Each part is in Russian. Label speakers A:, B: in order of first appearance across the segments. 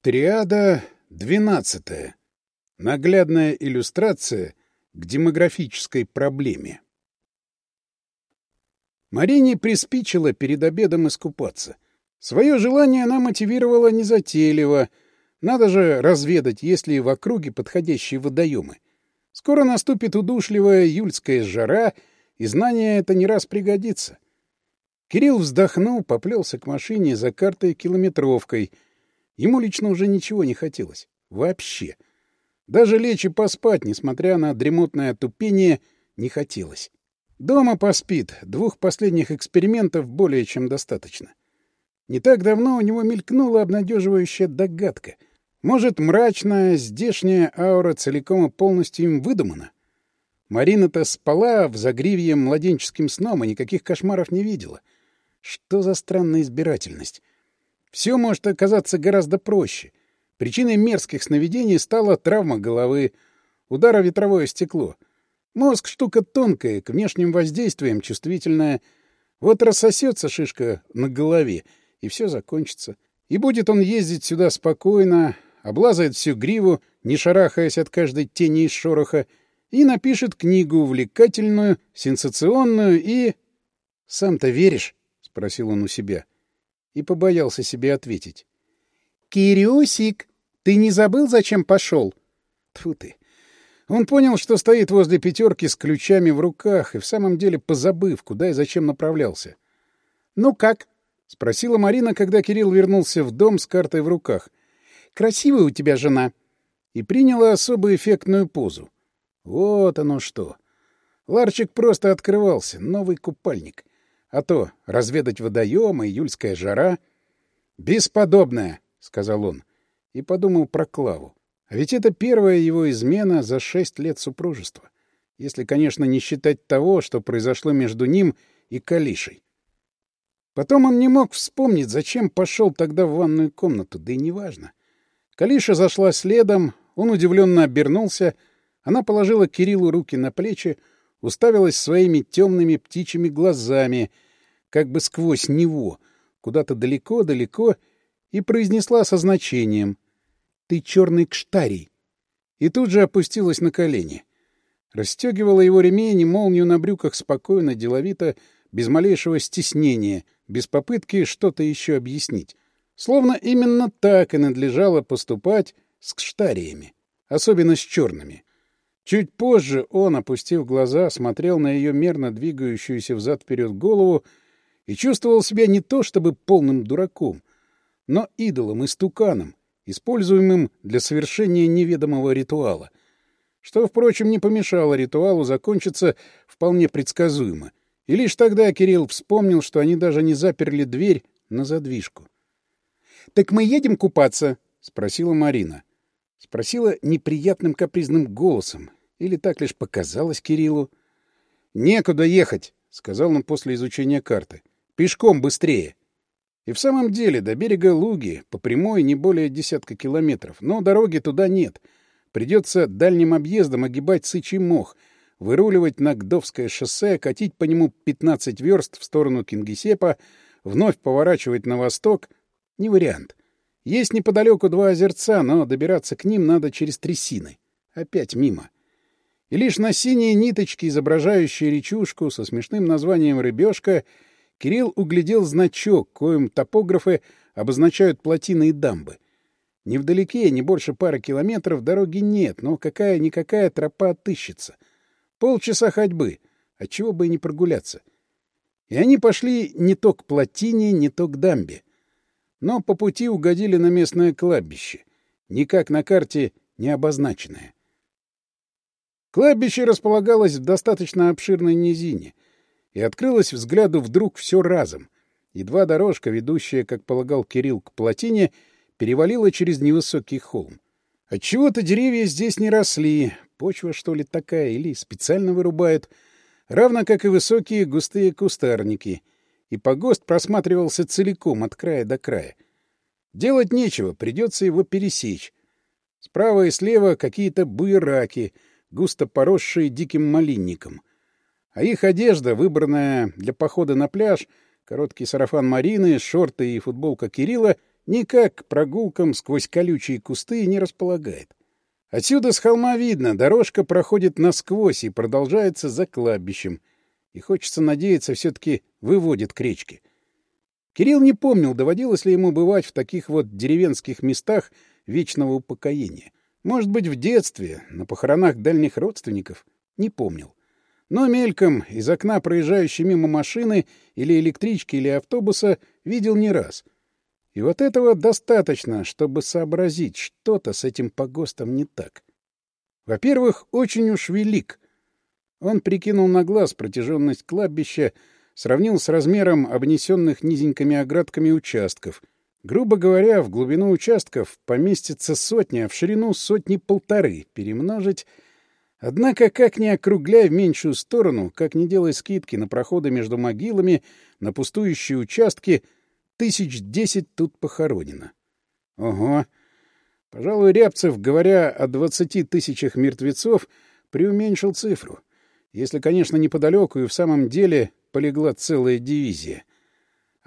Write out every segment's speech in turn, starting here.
A: Триада двенадцатая. Наглядная иллюстрация к демографической проблеме. Марине приспичило перед обедом искупаться. Свое желание она мотивировала незатейливо. Надо же разведать, есть ли в округе подходящие водоемы. Скоро наступит удушливая июльская жара, и знание это не раз пригодится. Кирилл вздохнул, поплелся к машине за картой-километровкой — Ему лично уже ничего не хотелось. Вообще. Даже лечь и поспать, несмотря на дремотное тупение, не хотелось. Дома поспит. Двух последних экспериментов более чем достаточно. Не так давно у него мелькнула обнадеживающая догадка. Может, мрачная, здешняя аура целиком и полностью им выдумана? Марина-то спала в загривье младенческим сном и никаких кошмаров не видела. Что за странная избирательность? Все может оказаться гораздо проще. Причиной мерзких сновидений стала травма головы, удара ветровое стекло. Мозг — штука тонкая, к внешним воздействиям чувствительная. Вот рассосется шишка на голове, и все закончится. И будет он ездить сюда спокойно, облазает всю гриву, не шарахаясь от каждой тени и шороха, и напишет книгу увлекательную, сенсационную и... — Сам-то веришь? — спросил он у себя. — и побоялся себе ответить. «Кириусик, ты не забыл, зачем пошел?» Тьфу ты! Он понял, что стоит возле пятерки с ключами в руках и в самом деле позабыв, куда и зачем направлялся. «Ну как?» — спросила Марина, когда Кирилл вернулся в дом с картой в руках. «Красивая у тебя жена!» И приняла особо эффектную позу. Вот оно что! Ларчик просто открывался, новый купальник — а то разведать водоемы, июльская жара...» бесподобная, — сказал он. И подумал про Клаву. А ведь это первая его измена за шесть лет супружества. Если, конечно, не считать того, что произошло между ним и Калишей. Потом он не мог вспомнить, зачем пошел тогда в ванную комнату, да и неважно. Калиша зашла следом, он удивленно обернулся, она положила Кириллу руки на плечи, уставилась своими темными птичьими глазами, как бы сквозь него, куда-то далеко-далеко, и произнесла со значением «Ты черный кштарий!» и тут же опустилась на колени. Расстегивала его ремень и молнию на брюках спокойно, деловито, без малейшего стеснения, без попытки что-то еще объяснить. Словно именно так и надлежало поступать с кштариями, особенно с черными. Чуть позже он, опустив глаза, смотрел на ее мерно двигающуюся взад вперед голову и чувствовал себя не то чтобы полным дураком, но идолом и стуканом, используемым для совершения неведомого ритуала, что, впрочем, не помешало ритуалу закончиться вполне предсказуемо. И лишь тогда Кирилл вспомнил, что они даже не заперли дверь на задвижку. — Так мы едем купаться? — спросила Марина. Спросила неприятным капризным голосом, или так лишь показалось Кириллу. «Некуда ехать», — сказал он после изучения карты. «Пешком быстрее». И в самом деле до берега Луги по прямой не более десятка километров, но дороги туда нет. Придется дальним объездом огибать Сычий мох, выруливать на Гдовское шоссе, катить по нему 15 верст в сторону Кингисепа, вновь поворачивать на восток. Не вариант. Есть неподалеку два озерца, но добираться к ним надо через трясины. Опять мимо. — и лишь на синей ниточке, изображающей речушку со смешным названием «рыбешка», Кирилл углядел значок, коим топографы обозначают плотины и дамбы. Невдалеке, не больше пары километров, дороги нет, но какая-никакая тропа отыщется. Полчаса ходьбы, отчего бы и не прогуляться. И они пошли не то к плотине, не то к дамбе. Но по пути угодили на местное кладбище, никак на карте не обозначенное. Кладбище располагалось в достаточно обширной низине, и открылось взгляду вдруг все разом. Едва дорожка, ведущая, как полагал Кирилл, к плотине, перевалила через невысокий холм. Отчего-то деревья здесь не росли, почва, что ли, такая, или специально вырубают, равно как и высокие густые кустарники, и погост просматривался целиком от края до края. Делать нечего, придется его пересечь. Справа и слева какие-то буераки — густо поросшие диким малинником. А их одежда, выбранная для похода на пляж, короткий сарафан Марины, шорты и футболка Кирилла, никак к прогулкам сквозь колючие кусты не располагает. Отсюда с холма видно, дорожка проходит насквозь и продолжается за кладбищем. И хочется надеяться, все-таки выводит к речке. Кирилл не помнил, доводилось ли ему бывать в таких вот деревенских местах вечного упокоения. Может быть, в детстве, на похоронах дальних родственников, не помнил. Но мельком из окна проезжающей мимо машины или электрички или автобуса видел не раз. И вот этого достаточно, чтобы сообразить, что-то с этим погостом не так. Во-первых, очень уж велик. Он прикинул на глаз протяженность кладбища, сравнил с размером обнесенных низенькими оградками участков — Грубо говоря, в глубину участков поместится сотня, а в ширину сотни полторы, перемножить. Однако, как ни округляй в меньшую сторону, как ни делай скидки на проходы между могилами, на пустующие участки, тысяч десять тут похоронено. Ого! Пожалуй, Рябцев, говоря о двадцати тысячах мертвецов, приуменьшил цифру. Если, конечно, неподалеку и в самом деле полегла целая дивизия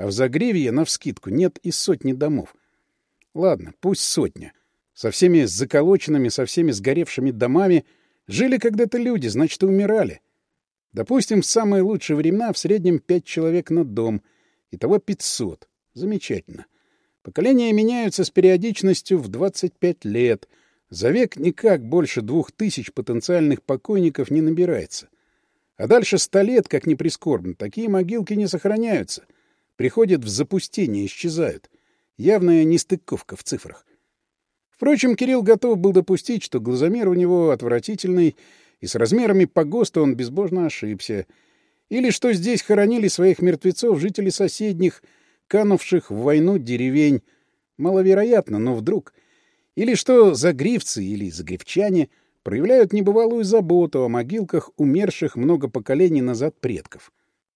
A: а в Загреве я навскидку нет и сотни домов. Ладно, пусть сотня. Со всеми заколоченными, со всеми сгоревшими домами жили когда-то люди, значит, и умирали. Допустим, в самые лучшие времена в среднем пять человек на дом, итого пятьсот. Замечательно. Поколения меняются с периодичностью в 25 лет. За век никак больше двух тысяч потенциальных покойников не набирается. А дальше сто лет, как ни прискорбно, такие могилки не сохраняются — Приходят в запустение, исчезают. Явная нестыковка в цифрах. Впрочем, Кирилл готов был допустить, что глазомер у него отвратительный, и с размерами погоста он безбожно ошибся. Или что здесь хоронили своих мертвецов жители соседних, канувших в войну деревень. Маловероятно, но вдруг. Или что загривцы или загривчане проявляют небывалую заботу о могилках умерших много поколений назад предков.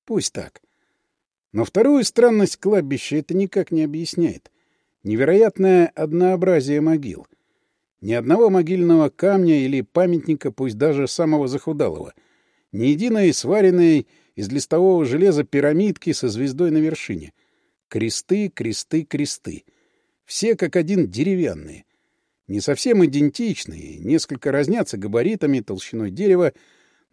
A: Пусть так. Но вторую странность кладбища это никак не объясняет. Невероятное однообразие могил. Ни одного могильного камня или памятника, пусть даже самого захудалого. Ни единой сваренной из листового железа пирамидки со звездой на вершине. Кресты, кресты, кресты. Все как один деревянные. Не совсем идентичные, несколько разнятся габаритами, толщиной дерева,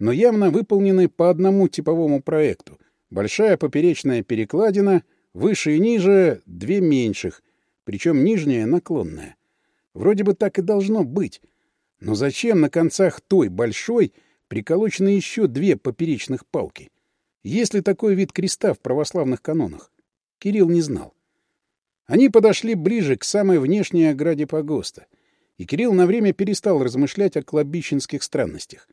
A: но явно выполнены по одному типовому проекту. Большая поперечная перекладина, выше и ниже — две меньших, причем нижняя наклонная. Вроде бы так и должно быть. Но зачем на концах той большой приколочены еще две поперечных палки? Есть ли такой вид креста в православных канонах? Кирилл не знал. Они подошли ближе к самой внешней ограде погоста, и Кирилл на время перестал размышлять о кладбищенских странностях.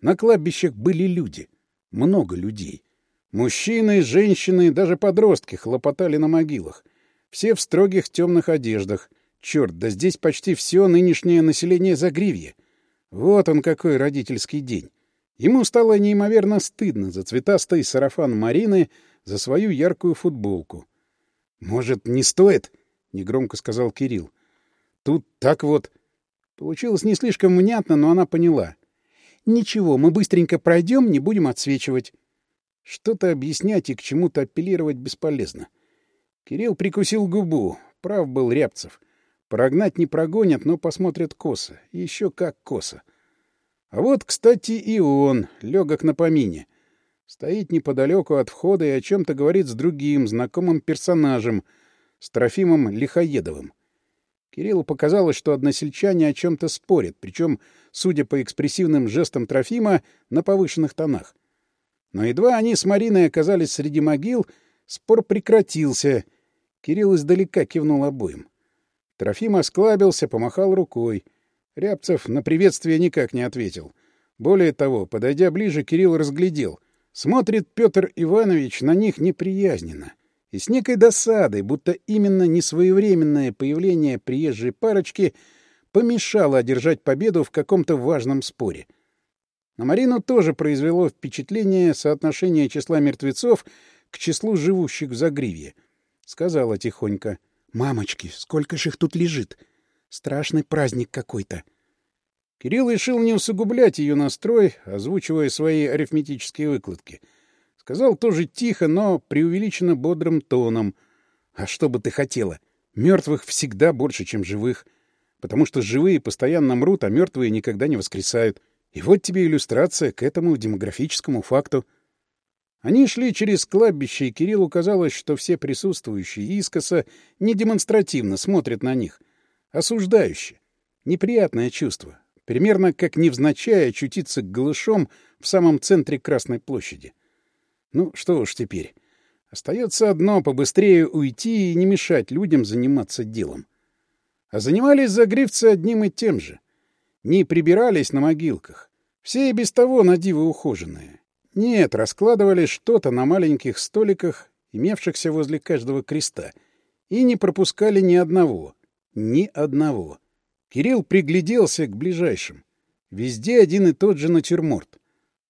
A: На кладбищах были люди, много людей — Мужчины, женщины, даже подростки хлопотали на могилах. Все в строгих темных одеждах. Черт, да здесь почти все нынешнее население Загривья. Вот он какой родительский день. Ему стало неимоверно стыдно за цветастый сарафан Марины, за свою яркую футболку. «Может, не стоит?» — негромко сказал Кирилл. «Тут так вот...» Получилось не слишком внятно, но она поняла. «Ничего, мы быстренько пройдем, не будем отсвечивать. Что-то объяснять и к чему-то апеллировать бесполезно. Кирилл прикусил губу. Прав был Рябцев. Прогнать не прогонят, но посмотрят косо. Еще как косо. А вот, кстати, и он, легок на помине. Стоит неподалеку от входа и о чем-то говорит с другим, знакомым персонажем, с Трофимом Лихоедовым. Кириллу показалось, что односельчане о чем-то спорят, причем, судя по экспрессивным жестам Трофима, на повышенных тонах. Но едва они с Мариной оказались среди могил, спор прекратился. Кирилл издалека кивнул обоим. Трофим осклабился, помахал рукой. Рябцев на приветствие никак не ответил. Более того, подойдя ближе, Кирилл разглядел. Смотрит Петр Иванович на них неприязненно. И с некой досадой, будто именно несвоевременное появление приезжей парочки помешало одержать победу в каком-то важном споре — на Марину тоже произвело впечатление соотношение числа мертвецов к числу живущих в загривье. Сказала тихонько. «Мамочки, сколько же их тут лежит! Страшный праздник какой-то!» Кирилл решил не усугублять ее настрой, озвучивая свои арифметические выкладки. Сказал тоже тихо, но преувеличенно бодрым тоном. «А что бы ты хотела? Мертвых всегда больше, чем живых, потому что живые постоянно мрут, а мертвые никогда не воскресают. И вот тебе иллюстрация к этому демографическому факту. Они шли через кладбище, и Кириллу казалось, что все присутствующие искоса не демонстративно смотрят на них, осуждающе. Неприятное чувство, примерно как невзначай очутиться голышом в самом центре Красной площади. Ну, что уж теперь. Остается одно — побыстрее уйти и не мешать людям заниматься делом. А занимались загривцы одним и тем же — не прибирались на могилках. Все и без того на ухоженные. Нет, раскладывали что-то на маленьких столиках, имевшихся возле каждого креста, и не пропускали ни одного. Ни одного. Кирилл пригляделся к ближайшим. Везде один и тот же натюрморт.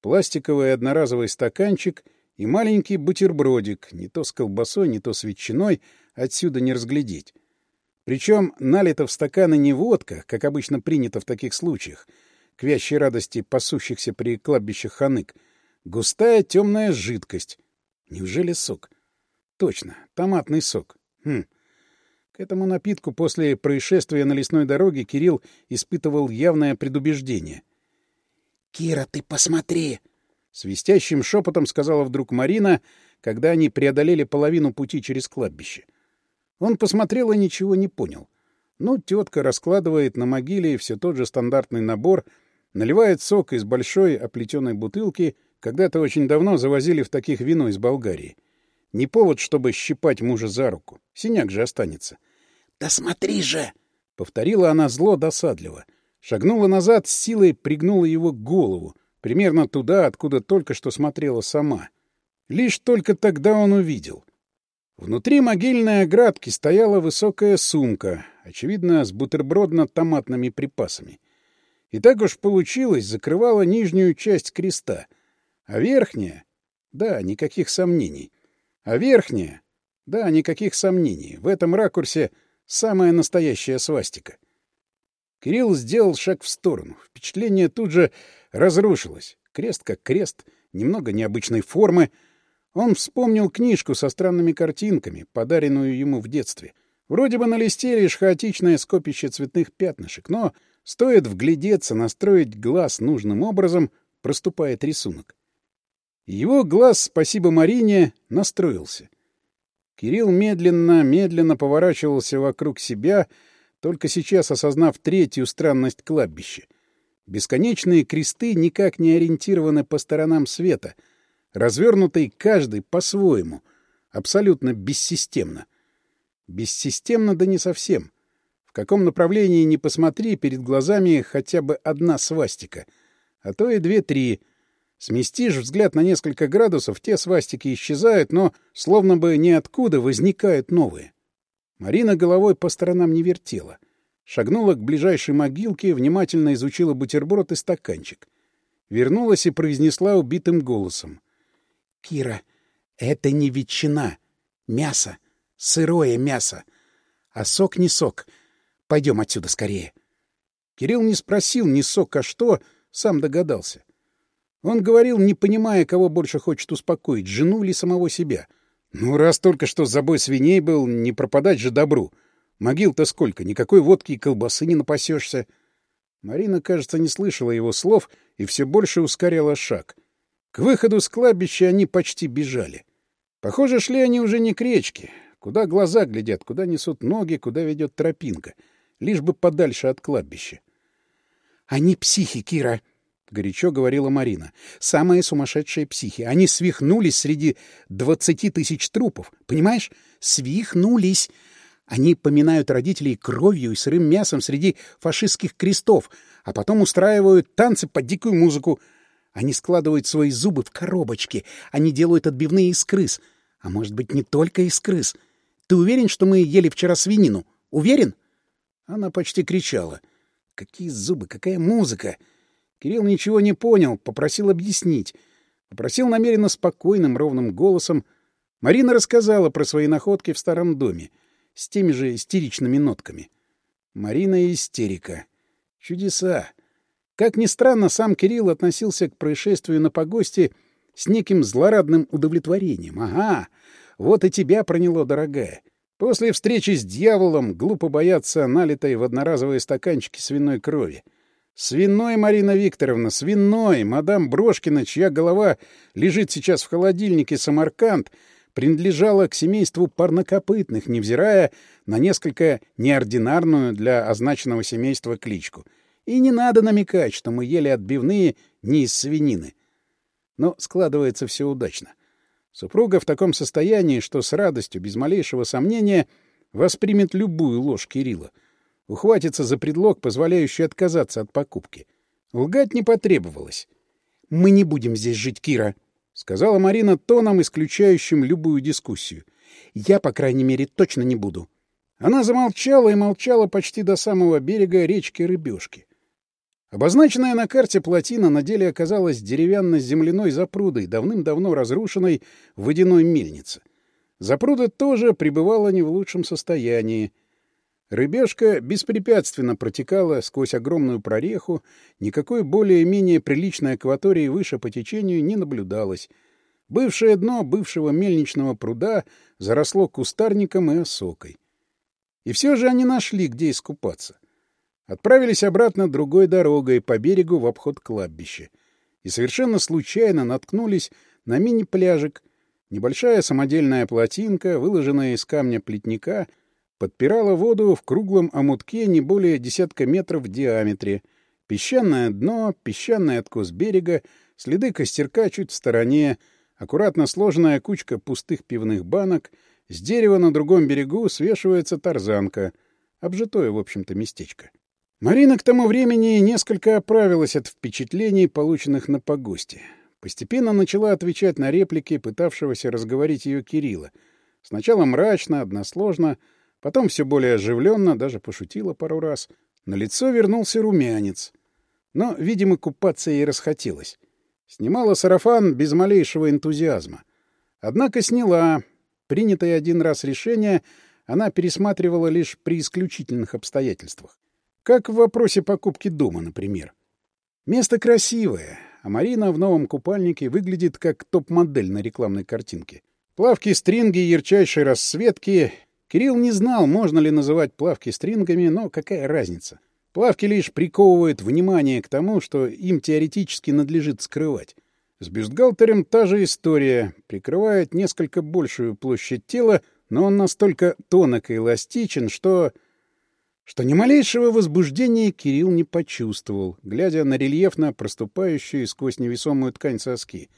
A: Пластиковый одноразовый стаканчик и маленький бутербродик, не то с колбасой, не то с ветчиной, отсюда не разглядеть. Причем налито в стаканы не водка, как обычно принято в таких случаях, к вящей радости пасущихся при кладбищах ханык. Густая темная жидкость. Неужели сок? Точно, томатный сок. Хм. К этому напитку после происшествия на лесной дороге Кирилл испытывал явное предубеждение. — Кира, ты посмотри! — свистящим шепотом сказала вдруг Марина, когда они преодолели половину пути через кладбище. — он посмотрел и ничего не понял. Ну, тетка раскладывает на могиле все тот же стандартный набор, наливает сок из большой оплетенной бутылки, когда-то очень давно завозили в таких вино из Болгарии. Не повод, чтобы щипать мужа за руку. Синяк же останется. — Да смотри же! — повторила она зло досадливо. Шагнула назад, с силой пригнула его к голову, примерно туда, откуда только что смотрела сама. Лишь только тогда он увидел. Внутри могильной оградки стояла высокая сумка, очевидно, с бутербродно-томатными припасами. И так уж получилось, закрывала нижнюю часть креста. А верхняя? Да, никаких сомнений. А верхняя? Да, никаких сомнений. В этом ракурсе самая настоящая свастика. Кирилл сделал шаг в сторону. Впечатление тут же разрушилось. Крест как крест, немного необычной формы — он вспомнил книжку со странными картинками, подаренную ему в детстве. Вроде бы на листе лишь хаотичное скопище цветных пятнышек, но стоит вглядеться, настроить глаз нужным образом, проступает рисунок. Его глаз, спасибо Марине, настроился. Кирилл медленно-медленно поворачивался вокруг себя, только сейчас осознав третью странность кладбища. Бесконечные кресты никак не ориентированы по сторонам света — развернутый каждый по-своему, абсолютно бессистемно. Бессистемно, да не совсем. В каком направлении не посмотри, перед глазами хотя бы одна свастика, а то и две-три. Сместишь взгляд на несколько градусов, те свастики исчезают, но словно бы ниоткуда возникают новые. Марина головой по сторонам не вертела. Шагнула к ближайшей могилке, внимательно изучила бутерброд и стаканчик. Вернулась и произнесла убитым голосом. — Кира, это не ветчина. Мясо. Сырое мясо. А сок не сок. Пойдем отсюда скорее. Кирилл не спросил ни сок, а что, сам догадался. Он говорил, не понимая, кого больше хочет успокоить, жену ли самого себя. Ну, раз только что забой свиней был, не пропадать же добру. Могил-то сколько, никакой водки и колбасы не напасешься. Марина, кажется, не слышала его слов и все больше ускоряла шаг. К выходу с кладбища они почти бежали. Похоже, шли они уже не к речке. Куда глаза глядят, куда несут ноги, куда ведет тропинка. Лишь бы подальше от кладбища. «Они психи, Кира!» — горячо говорила Марина. «Самые сумасшедшие психи. Они свихнулись среди двадцати тысяч трупов. Понимаешь? Свихнулись!» Они поминают родителей кровью и сырым мясом среди фашистских крестов, а потом устраивают танцы под дикую музыку. Они складывают свои зубы в коробочки. Они делают отбивные из крыс. А может быть, не только из крыс. Ты уверен, что мы ели вчера свинину? Уверен?» Она почти кричала. «Какие зубы, какая музыка!» Кирилл ничего не понял, попросил объяснить. Попросил намеренно спокойным, ровным голосом. Марина рассказала про свои находки в старом доме. С теми же истеричными нотками. Марина истерика. Чудеса. Как ни странно, сам Кирилл относился к происшествию на погосте с неким злорадным удовлетворением. Ага, вот и тебя проняло, дорогая. После встречи с дьяволом глупо бояться налитой в одноразовые стаканчики свиной крови. Свиной, Марина Викторовна, свиной! Мадам Брошкина, чья голова лежит сейчас в холодильнике Самарканд, принадлежала к семейству парнокопытных, невзирая на несколько неординарную для означенного семейства кличку — и не надо намекать, что мы ели отбивные не из свинины. Но складывается все удачно. Супруга в таком состоянии, что с радостью, без малейшего сомнения, воспримет любую ложь Кирилла. Ухватится за предлог, позволяющий отказаться от покупки. Лгать не потребовалось. «Мы не будем здесь жить, Кира», — сказала Марина тоном, исключающим любую дискуссию. «Я, по крайней мере, точно не буду». Она замолчала и молчала почти до самого берега речки Рыбешки. Обозначенная на карте плотина на деле оказалась деревянно-земляной запрудой, давным-давно разрушенной водяной мельницы. Запруда тоже пребывала не в лучшем состоянии. Рыбешка беспрепятственно протекала сквозь огромную прореху, никакой более-менее приличной акватории выше по течению не наблюдалось. Бывшее дно бывшего мельничного пруда заросло кустарником и осокой. И все же они нашли, где искупаться — Отправились обратно другой дорогой по берегу в обход кладбища. И совершенно случайно наткнулись на мини-пляжик. Небольшая самодельная плотинка, выложенная из камня плетника, подпирала воду в круглом омутке не более десятка метров в диаметре. Песчаное дно, песчаный откос берега, следы костерка чуть в стороне, аккуратно сложенная кучка пустых пивных банок, с дерева на другом берегу свешивается тарзанка, обжитое, в общем-то, местечко. Марина к тому времени несколько оправилась от впечатлений, полученных на погосте. Постепенно начала отвечать на реплики пытавшегося разговорить ее Кирилла. Сначала мрачно, односложно, потом все более оживленно, даже пошутила пару раз. На лицо вернулся румянец. Но, видимо, купаться ей расхотелось. Снимала сарафан без малейшего энтузиазма. Однако сняла. Принятое один раз решение она пересматривала лишь при исключительных обстоятельствах. Как в вопросе покупки дома, например. Место красивое, а Марина в новом купальнике выглядит как топ-модель на рекламной картинке. Плавки, стринги, ярчайшей расцветки. Кирилл не знал, можно ли называть плавки стрингами, но какая разница. Плавки лишь приковывают внимание к тому, что им теоретически надлежит скрывать. С бюстгальтером та же история. Прикрывает несколько большую площадь тела, но он настолько тонок и эластичен, что что ни малейшего возбуждения Кирилл не почувствовал, глядя на рельефно проступающую сквозь невесомую ткань соски.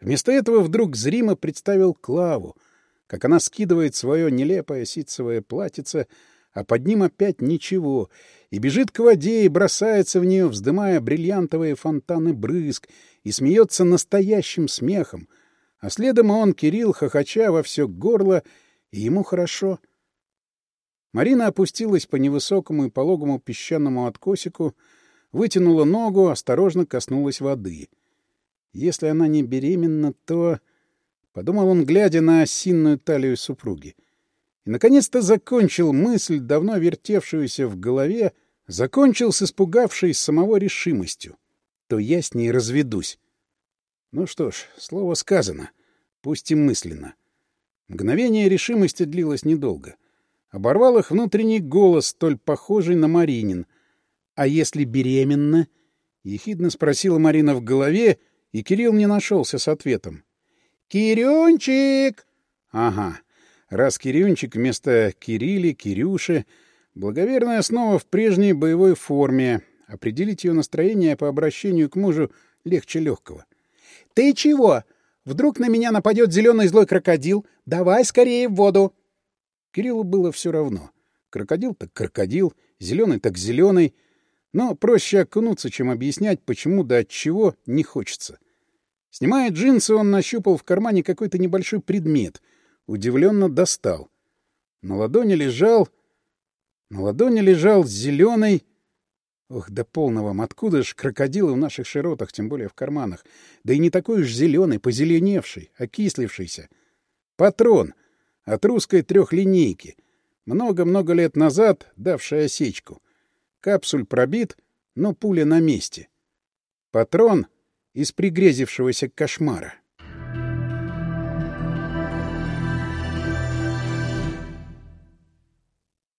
A: Вместо этого вдруг зримо представил Клаву, как она скидывает свое нелепое ситцевое платьице, а под ним опять ничего, и бежит к воде и бросается в нее, вздымая бриллиантовые фонтаны брызг, и смеется настоящим смехом. А следом он, Кирилл, хохоча во все горло, и ему хорошо — Марина опустилась по невысокому и пологому песчаному откосику, вытянула ногу, осторожно коснулась воды. Если она не беременна, то... Подумал он, глядя на осинную талию супруги. И, наконец-то, закончил мысль, давно вертевшуюся в голове, закончил с испугавшей самого решимостью. То я с ней разведусь. Ну что ж, слово сказано, пусть и мысленно. Мгновение решимости длилось недолго — Оборвал их внутренний голос, столь похожий на Маринин. «А если беременна?» — ехидно спросила Марина в голове, и Кирилл не нашелся с ответом. «Кирюнчик!» «Ага. Раз Кирюнчик вместо Кирилли, Кирюши...» Благоверная снова в прежней боевой форме. Определить ее настроение по обращению к мужу легче легкого. «Ты чего? Вдруг на меня нападет зеленый злой крокодил? Давай скорее в воду!» Кириллу было все равно. Крокодил так крокодил, зеленый так зеленый. Но проще окунуться, чем объяснять, почему да от чего не хочется. Снимая джинсы, он нащупал в кармане какой-то небольшой предмет. Удивленно достал. На ладони лежал... На ладони лежал зеленый... Ох, до да полного, откуда ж крокодилы в наших широтах, тем более в карманах? Да и не такой уж зеленый, позеленевший, окислившийся. Патрон — от русской трехлинейки. Много-много лет назад давшая осечку. Капсуль пробит, но пуля на месте. Патрон из пригрезившегося кошмара.